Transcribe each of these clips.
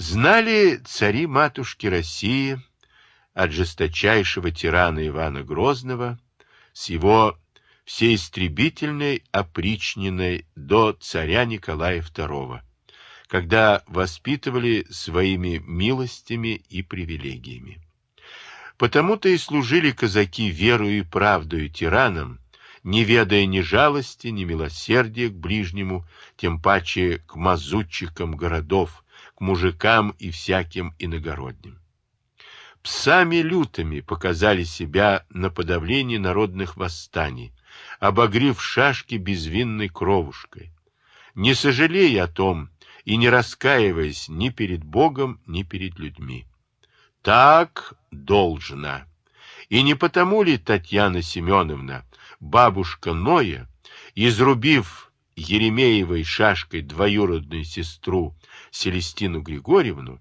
Знали цари-матушки России от жесточайшего тирана Ивана Грозного с его всеистребительной опричниной до царя Николая II, когда воспитывали своими милостями и привилегиями. Потому-то и служили казаки верою и правдою тиранам, не ведая ни жалости, ни милосердия к ближнему, тем паче к мазутчикам городов, мужикам и всяким иногородним. Псами лютыми показали себя на подавлении народных восстаний, обогрев шашки безвинной кровушкой, не сожалея о том и не раскаиваясь ни перед Богом, ни перед людьми. Так должна. И не потому ли Татьяна Семеновна, бабушка Ноя, изрубив Еремеевой шашкой двоюродную сестру Селестину Григорьевну,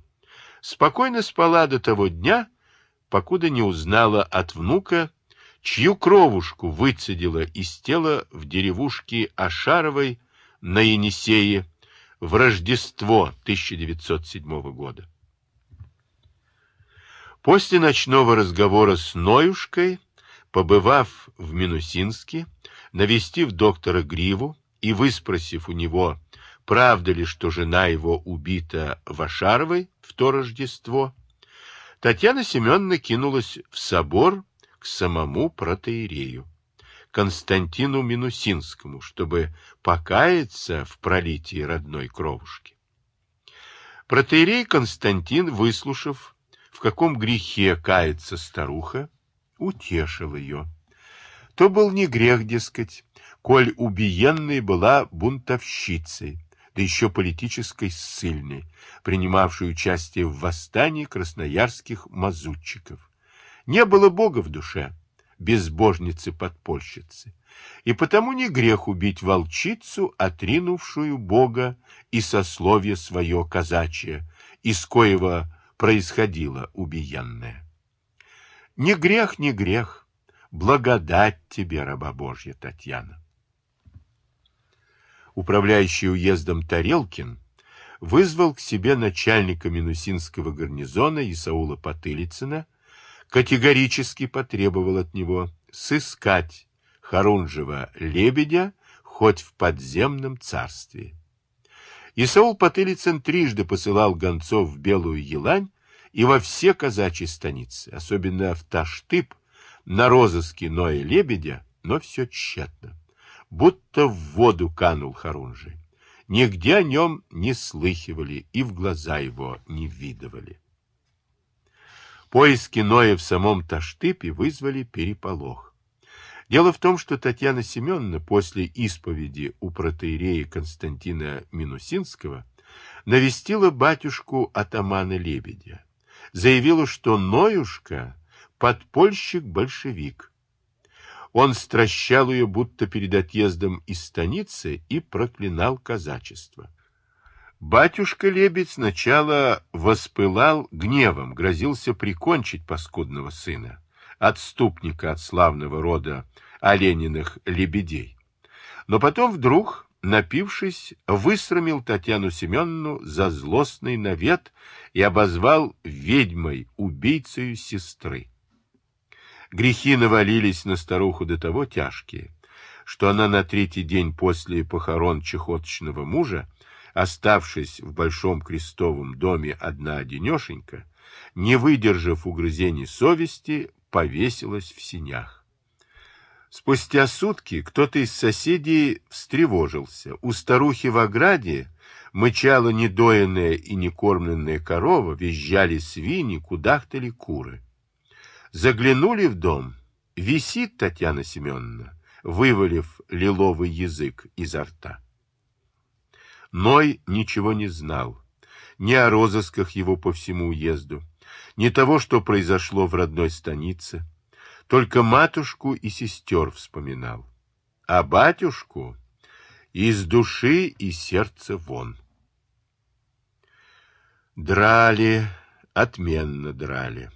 спокойно спала до того дня, покуда не узнала от внука, чью кровушку выцедила из тела в деревушке Ашаровой на Енисее в Рождество 1907 года. После ночного разговора с Ноюшкой, побывав в Минусинске, навестив доктора Гриву и выспросив у него, правда ли, что жена его убита Вашаровой в то Рождество, Татьяна Семеновна кинулась в собор к самому протеерею, Константину Минусинскому, чтобы покаяться в пролитии родной кровушки. Протеерей Константин, выслушав, в каком грехе кается старуха, утешил ее. То был не грех, дескать, коль убиенной была бунтовщицей, да еще политической ссыльной, принимавшей участие в восстании красноярских мазутчиков. Не было Бога в душе, безбожницы-подпольщицы, и потому не грех убить волчицу, отринувшую Бога и сословие свое казачье, из коего происходило убиенное. Не грех, не грех, благодать тебе, раба Божья Татьяна. Управляющий уездом Тарелкин вызвал к себе начальника Минусинского гарнизона Исаула Потылицына, категорически потребовал от него сыскать Харунжева лебедя хоть в подземном царстве. Исаул Потылицын трижды посылал гонцов в Белую Елань и во все казачьи станицы, особенно в Таштып, на розыске Ноя Лебедя, но все тщетно. Будто в воду канул Харунжий. Нигде о нем не слыхивали и в глаза его не видывали. Поиски Ноя в самом Таштыпе вызвали переполох. Дело в том, что Татьяна Семеновна после исповеди у протеерея Константина Минусинского навестила батюшку атамана Лебедя. Заявила, что Ноюшка — подпольщик-большевик. Он стращал ее, будто перед отъездом из станицы, и проклинал казачество. Батюшка Лебедь сначала воспылал гневом, грозился прикончить паскудного сына отступника от славного рода олениных лебедей. Но потом вдруг, напившись, высрамил Татьяну Семеновну за злостный навет и обозвал ведьмой, убийцей сестры. Грехи навалились на старуху до того тяжкие, что она на третий день после похорон чехоточного мужа, оставшись в большом крестовом доме одна-одинешенька, не выдержав угрызений совести, повесилась в синях. Спустя сутки кто-то из соседей встревожился. У старухи в ограде мычала недоенная и некормленная корова, визжали свиньи, кудахтали куры. Заглянули в дом. Висит Татьяна Семеновна, вывалив лиловый язык изо рта. Ной ничего не знал, ни о розысках его по всему уезду, не того, что произошло в родной станице. Только матушку и сестер вспоминал. А батюшку из души и сердца вон. Драли, отменно драли.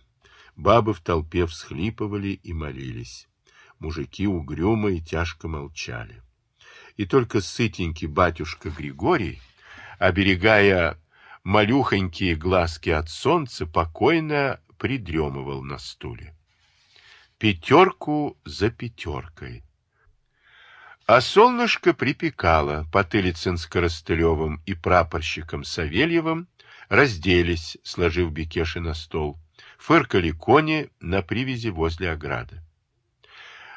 Бабы в толпе всхлипывали и молились. Мужики угрюмо и тяжко молчали. И только сытенький батюшка Григорий, оберегая малюхонькие глазки от солнца, покойно придремывал на стуле. Пятерку за пятеркой. А солнышко припекало, Потылицын с Коростылевым и прапорщиком Савельевым разделись, сложив бекеши на стол, фыркали кони на привязи возле ограды.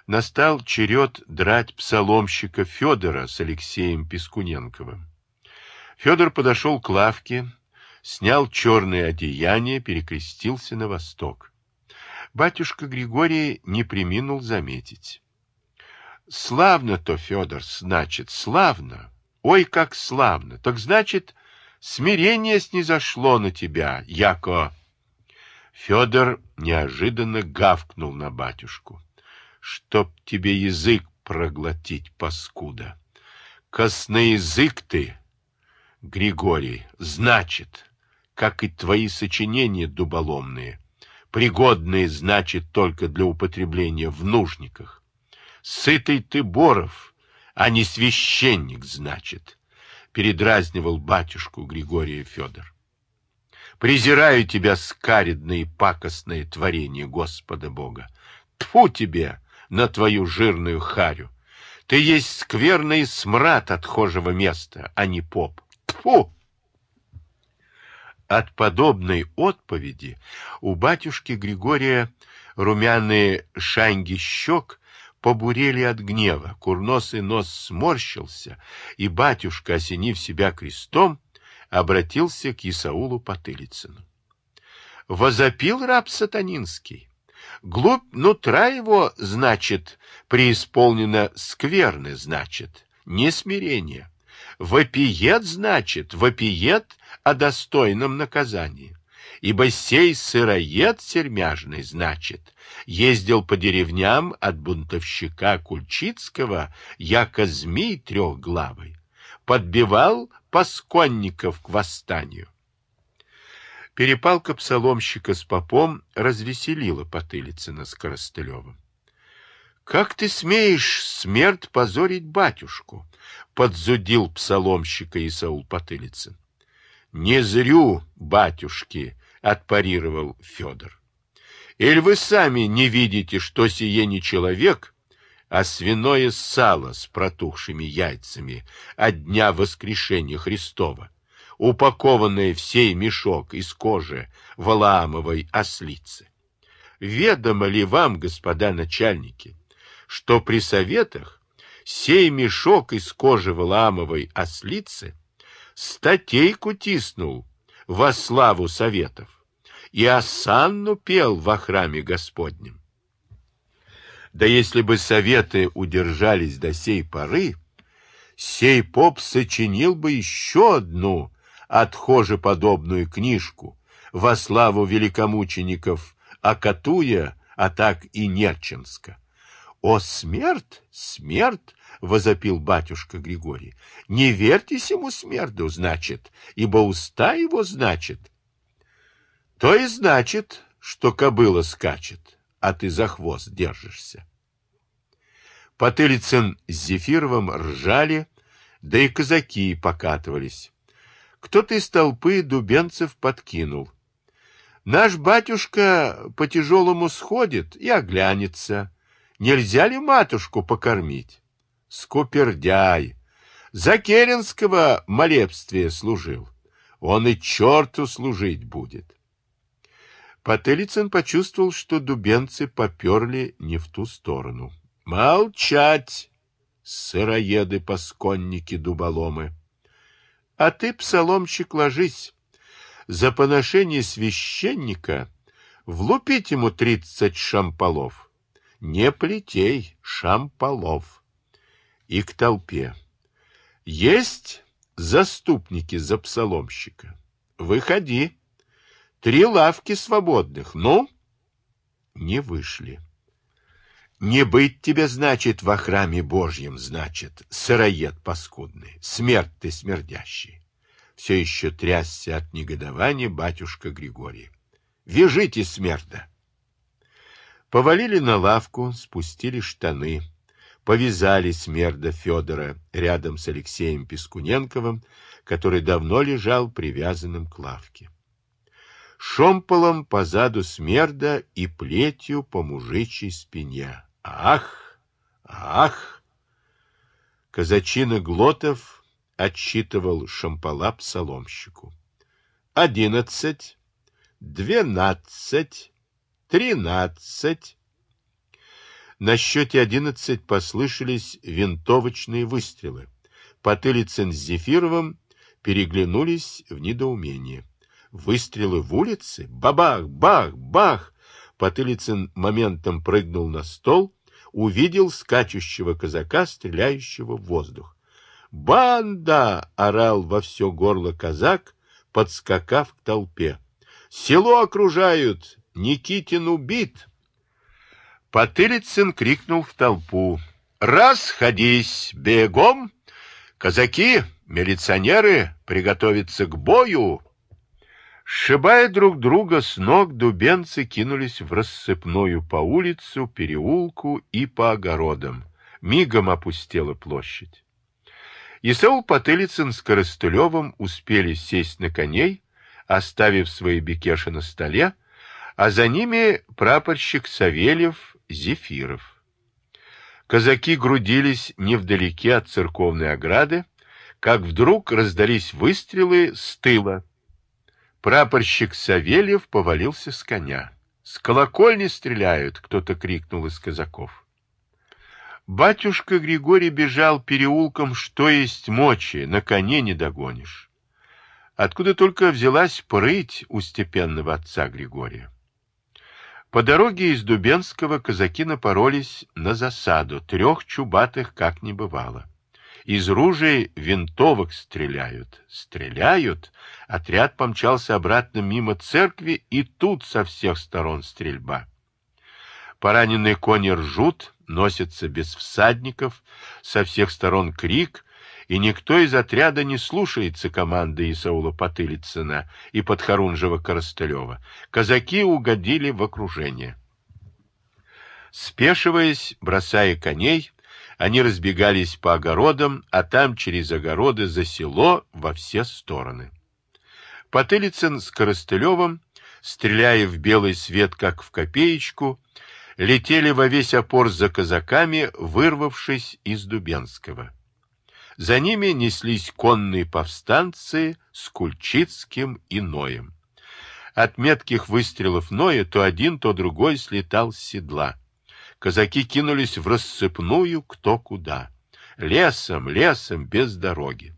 Настал черед драть псаломщика Федора с Алексеем Пескуненковым. Федор подошел к лавке, снял черное одеяние, перекрестился на восток. Батюшка Григорий не приминул заметить. Славно-то, Федор, значит, славно. Ой, как славно. Так значит, смирение снизошло на тебя, яко... Федор неожиданно гавкнул на батюшку. Чтоб тебе язык проглотить, паскуда. Косноязык ты, Григорий, значит, как и твои сочинения дуболомные, пригодные, значит, только для употребления в нужниках. Сытый ты, Боров, а не священник, значит, передразнивал батюшку Григория Федор. Презираю тебя, скаридное и пакостное творение Господа Бога. Тьфу тебе на твою жирную харю! Ты есть скверный смрад отхожего места, а не поп. Тьфу! От подобной отповеди у батюшки Григория румяные шанги щек побурели от гнева, курносый нос сморщился, и батюшка, осенив себя крестом, обратился к Исаулу Потылицыну. Возопил раб сатанинский. Глубь нутра его, значит, преисполнена скверны, значит, не смирение. Вопиет, значит, вопиет о достойном наказании ибо сей сыроед сермяжный, значит, ездил по деревням от бунтовщика Кульчицкого, яко змей трехглавый, подбивал пасконников к восстанию. Перепалка псаломщика с попом развеселила Потылицына с Коростылевым. «Как ты смеешь смерть позорить батюшку?» — подзудил псаломщика Исаул Потылицын. «Не зрю, батюшки!» отпарировал Федор. Или вы сами не видите, что сие не человек, а свиное сало с протухшими яйцами от дня воскрешения Христова, упакованное в сей мешок из кожи Валаамовой ослицы? Ведомо ли вам, господа начальники, что при советах сей мешок из кожи Валаамовой ослицы статейку тиснул во славу советов? и осанну пел во храме Господнем. Да если бы советы удержались до сей поры, сей поп сочинил бы еще одну отхожеподобную книжку во славу великомучеников Акатуя, а так и Нерчинска. «О, смерть, смерть!» — возопил батюшка Григорий. «Не верьтесь ему смерду, значит, ибо уста его, значит, то и значит, что кобыла скачет, а ты за хвост держишься. Потылицын с Зефировым ржали, да и казаки покатывались. Кто-то из толпы дубенцев подкинул. Наш батюшка по тяжелому сходит и оглянется. Нельзя ли матушку покормить? Скупердяй. За Керенского молебствие служил. Он и черту служить будет. Потылицын почувствовал, что дубенцы поперли не в ту сторону. «Молчать, сыроеды-посконники-дуболомы! А ты, псаломщик, ложись. За поношение священника влупить ему тридцать шамполов. Не плетей, шамполов. И к толпе. Есть заступники за псаломщика. Выходи. Три лавки свободных. Ну? Не вышли. Не быть тебе, значит, во храме Божьем, значит, сыроед паскудный, смерть ты смердящий. Все еще трясся от негодования батюшка Григорий. Вяжите смерда. Повалили на лавку, спустили штаны, повязали смерда Федора рядом с Алексеем Пескуненковым, который давно лежал привязанным к лавке. Шомполом позаду смерда и плетью по мужичьей спине. Ах! Ах! Казачина Глотов отсчитывал шампала псаломщику. Одиннадцать, двенадцать, тринадцать. На счете одиннадцать послышались винтовочные выстрелы. Потылицын с Зефировым переглянулись в недоумении. Выстрелы в улице? Бабах, бах, бах! Потылицын моментом прыгнул на стол, увидел скачущего казака, стреляющего в воздух. «Банда!» — орал во все горло казак, подскакав к толпе. «Село окружают! Никитин убит!» Потылицын крикнул в толпу. «Расходись! Бегом! Казаки, милиционеры, приготовиться к бою!» Сшибая друг друга с ног, дубенцы кинулись в рассыпную по улицу, переулку и по огородам. Мигом опустела площадь. Исаул Потылицын с Коростылевым успели сесть на коней, оставив свои бекеши на столе, а за ними прапорщик Савельев Зефиров. Казаки грудились невдалеке от церковной ограды, как вдруг раздались выстрелы с тыла. Прапорщик Савельев повалился с коня. «С колокольни стреляют!» — кто-то крикнул из казаков. Батюшка Григорий бежал переулком, что есть мочи, на коне не догонишь. Откуда только взялась прыть у степенного отца Григория. По дороге из Дубенского казаки напоролись на засаду, трех чубатых как не бывало. Из ружей винтовок стреляют. Стреляют. Отряд помчался обратно мимо церкви, и тут со всех сторон стрельба. Пораненные кони ржут, носятся без всадников, со всех сторон крик, и никто из отряда не слушается команды Исаула Потылицына и Подхорунжева Коростылева. Казаки угодили в окружение. Спешиваясь, бросая коней, они разбегались по огородам, а там через огороды за село во все стороны. Потылицын с Коростылевым, стреляя в белый свет, как в копеечку, летели во весь опор за казаками, вырвавшись из Дубенского. За ними неслись конные повстанцы с Кульчицким и Ноем. От метких выстрелов Ноя то один, то другой слетал с седла. Казаки кинулись в рассыпную кто куда. Лесом, лесом, без дороги.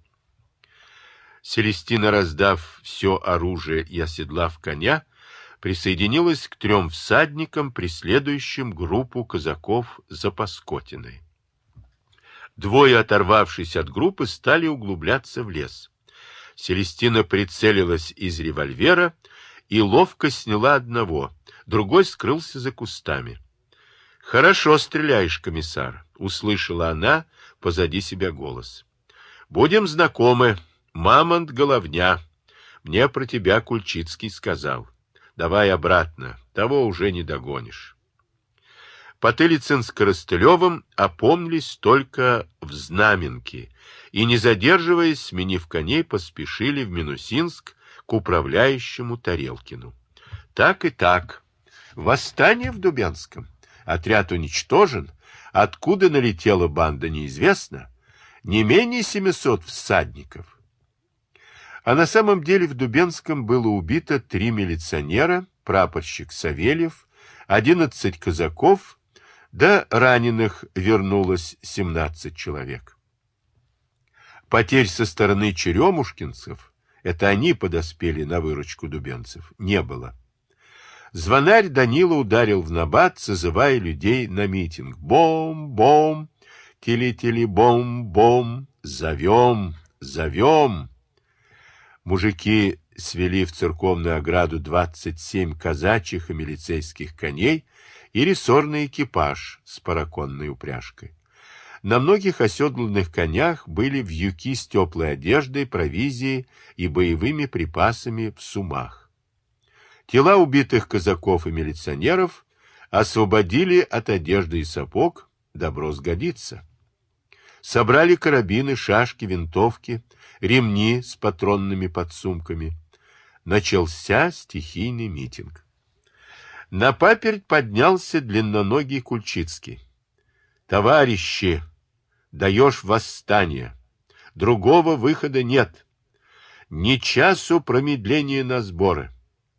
Селестина, раздав все оружие и оседлав коня, присоединилась к трем всадникам, преследующим группу казаков за Паскотиной. Двое, оторвавшись от группы, стали углубляться в лес. Селестина прицелилась из револьвера и ловко сняла одного, другой скрылся за кустами. — Хорошо стреляешь, комиссар, — услышала она позади себя голос. — Будем знакомы. Мамонт Головня. Мне про тебя Кульчицкий сказал. Давай обратно, того уже не догонишь. Потылицын с Коростылевым опомнились только в Знаменке и, не задерживаясь, сменив коней, поспешили в Минусинск к управляющему Тарелкину. Так и так. Восстание в Дубянском. Отряд уничтожен. Откуда налетела банда, неизвестно. Не менее семисот всадников. А на самом деле в Дубенском было убито три милиционера, прапорщик Савельев, одиннадцать казаков до раненых вернулось 17 человек. Потерь со стороны черемушкинцев, это они подоспели на выручку дубенцев, не было. Звонарь Данила ударил в набат, созывая людей на митинг. Бом-бом, тили-тили-бом-бом, зовем, зовем. Мужики свели в церковную ограду двадцать семь казачьих и милицейских коней и рессорный экипаж с параконной упряжкой. На многих оседланных конях были вьюки с теплой одеждой, провизией и боевыми припасами в сумах. Тела убитых казаков и милиционеров освободили от одежды и сапог, добро сгодится. Собрали карабины, шашки, винтовки, ремни с патронными подсумками. Начался стихийный митинг. На паперть поднялся длинноногий Кульчицкий. «Товарищи, даешь восстание. Другого выхода нет. Ни часу промедления на сборы,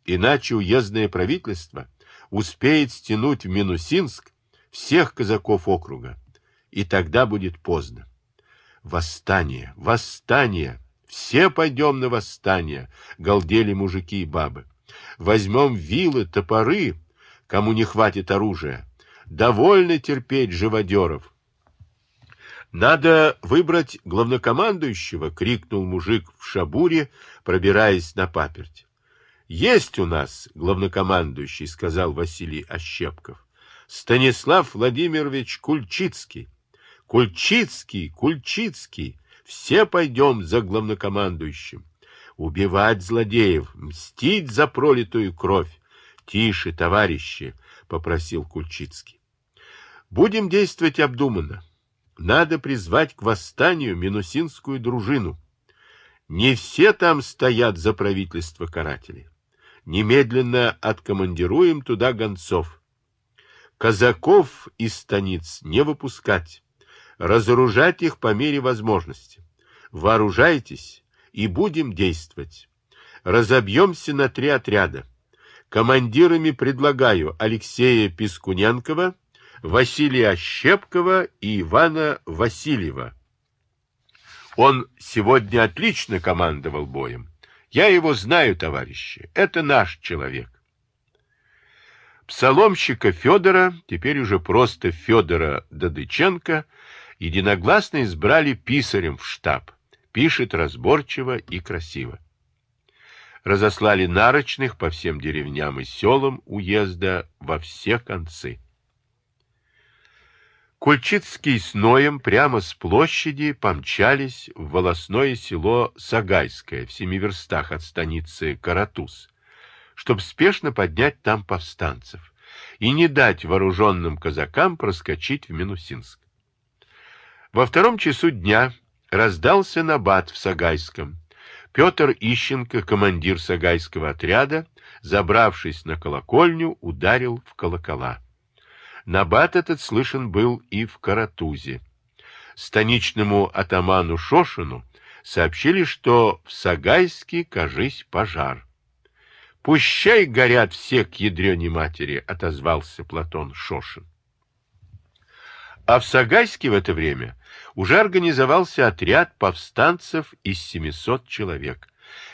иначе уездное правительство успеет стянуть в Минусинск всех казаков округа, и тогда будет поздно. Восстание, восстание, все пойдем на восстание, галдели мужики и бабы. Возьмем вилы, топоры, кому не хватит оружия. Довольно терпеть живодеров. Надо выбрать главнокомандующего, крикнул мужик в шабуре, пробираясь на паперть. Есть у нас главнокомандующий, сказал Василий Ощепков. Станислав Владимирович Кульчицкий. Кульчицкий, Кульчицкий, все пойдем за главнокомандующим. Убивать злодеев, мстить за пролитую кровь. Тише, товарищи, попросил Кульчицкий. Будем действовать обдуманно. Надо призвать к восстанию Минусинскую дружину. Не все там стоят за правительство карателей. Немедленно откомандируем туда гонцов. Казаков из станиц не выпускать разоружать их по мере возможности. Вооружайтесь и будем действовать. Разобьемся на три отряда. Командирами предлагаю Алексея Пискуненкова, Василия Щепкова и Ивана Васильева. Он сегодня отлично командовал боем. Я его знаю, товарищи. Это наш человек. Псаломщика Федора, теперь уже просто Федора Додыченко, единогласно избрали писарем в штаб. Пишет разборчиво и красиво. Разослали нарочных по всем деревням и селам уезда во все концы. Кульчицкий с Ноем прямо с площади помчались в волосное село Сагайское в семи верстах от станицы Каратуз, чтобы спешно поднять там повстанцев и не дать вооруженным казакам проскочить в Минусинск. Во втором часу дня раздался набат в Сагайском. Петр Ищенко, командир Сагайского отряда, забравшись на колокольню, ударил в колокола. Набат этот слышен был и в Каратузе. Станичному атаману Шошину сообщили, что в Сагайске, кажись, пожар. «Пущай горят все к ядрене матери», — отозвался Платон Шошин. А в Сагайске в это время уже организовался отряд повстанцев из 700 человек.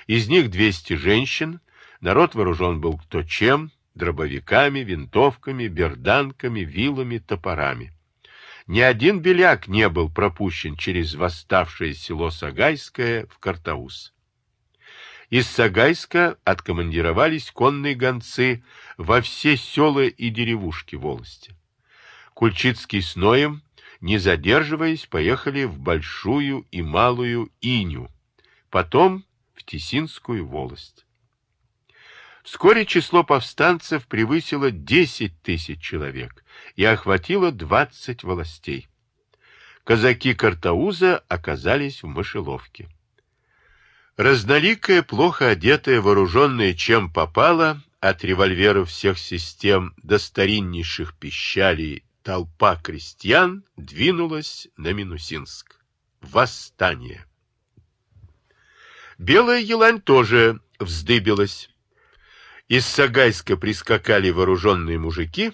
Из них 200 женщин, народ вооружен был кто чем, дробовиками, винтовками, берданками, вилами, топорами. Ни один беляк не был пропущен через восставшее село Сагайское в Картаус. Из Сагайска откомандировались конные гонцы во все села и деревушки волости. Кульчицкий с Ноем, не задерживаясь, поехали в Большую и Малую Иню, потом в Тесинскую волость. Вскоре число повстанцев превысило 10 тысяч человек и охватило 20 властей. Казаки Картауза оказались в мышеловке. Разноликая, плохо одетая, вооруженная чем попало, от револьверов всех систем до стариннейших пищалей толпа крестьян двинулась на Минусинск. Восстание. Белая елань тоже вздыбилась. Из Сагайска прискакали вооруженные мужики,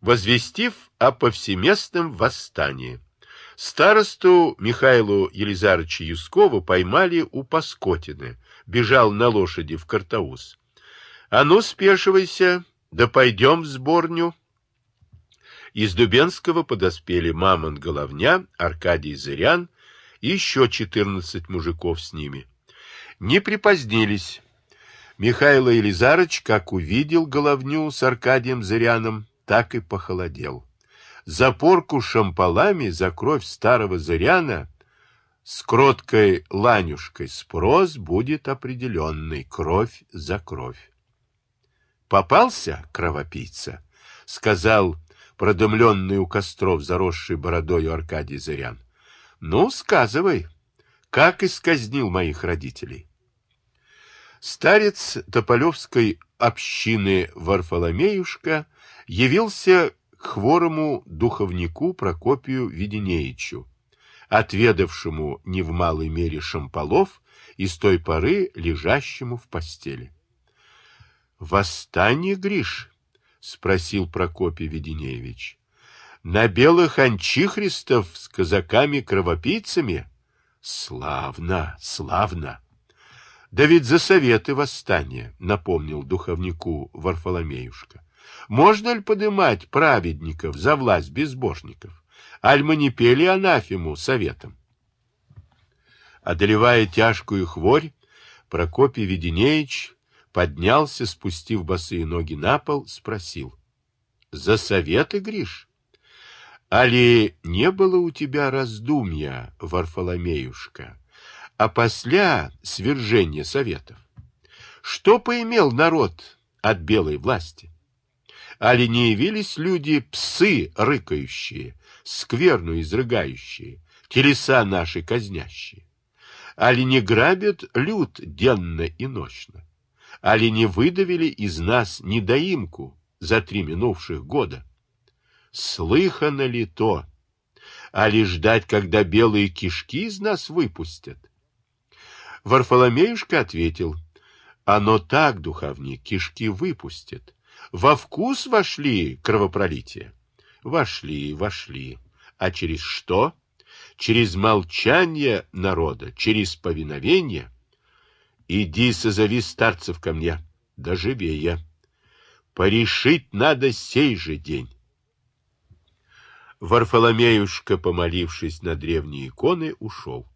возвестив о повсеместном восстании. Старосту Михаилу Елизаровича Юскову поймали у Паскотины, бежал на лошади в Картауз. — А ну, спешивайся, да пойдем в сборню. Из Дубенского подоспели Мамон Головня, Аркадий Зырян и еще четырнадцать мужиков с ними. Не припозднились. Михаил Елизарыч, как увидел Головню с Аркадием Зыряном, так и похолодел. За порку шампалами, за кровь старого Зыряна с кроткой ланюшкой спрос будет определенный, кровь за кровь. Попался кровопийца, сказал продымленный у костров, заросший бородою Аркадий Зырян. Ну, сказывай, как исказнил моих родителей. Старец Тополевской общины Варфоломеюшка явился к хворому духовнику Прокопию Веденеичу, отведавшему не в малой мере шамполов и с той поры лежащему в постели. — Восстание, Гриш? — спросил Прокопий Веденеевич. — На белых анчихристов с казаками-кровопийцами? — Славно, славно! — Да ведь за советы восстания, — напомнил духовнику Варфоломеюшка. — Можно ли подымать праведников за власть безбожников? Аль мы не пели анафему советом? Одолевая тяжкую хворь, Прокопий Веденеич поднялся, спустив босые ноги на пол, спросил. — За советы, Гриш? — Али не было у тебя раздумья, Варфоломеюшка, а после свержения советов? Что поимел народ от белой власти? Али не явились люди псы рыкающие, скверну изрыгающие, телеса наши казнящие? Али не грабят люд денно и ночно? Али не выдавили из нас недоимку за три минувших года? Слыхано ли то? Али ждать, когда белые кишки из нас выпустят? Варфоломеюшка ответил, оно так, духовник, кишки выпустят. Во вкус вошли кровопролитие? Вошли, вошли. А через что? Через молчание народа, через повиновение — Иди созови старцев ко мне, да живее. Порешить надо сей же день. Варфоломеюшка, помолившись на древние иконы, ушел.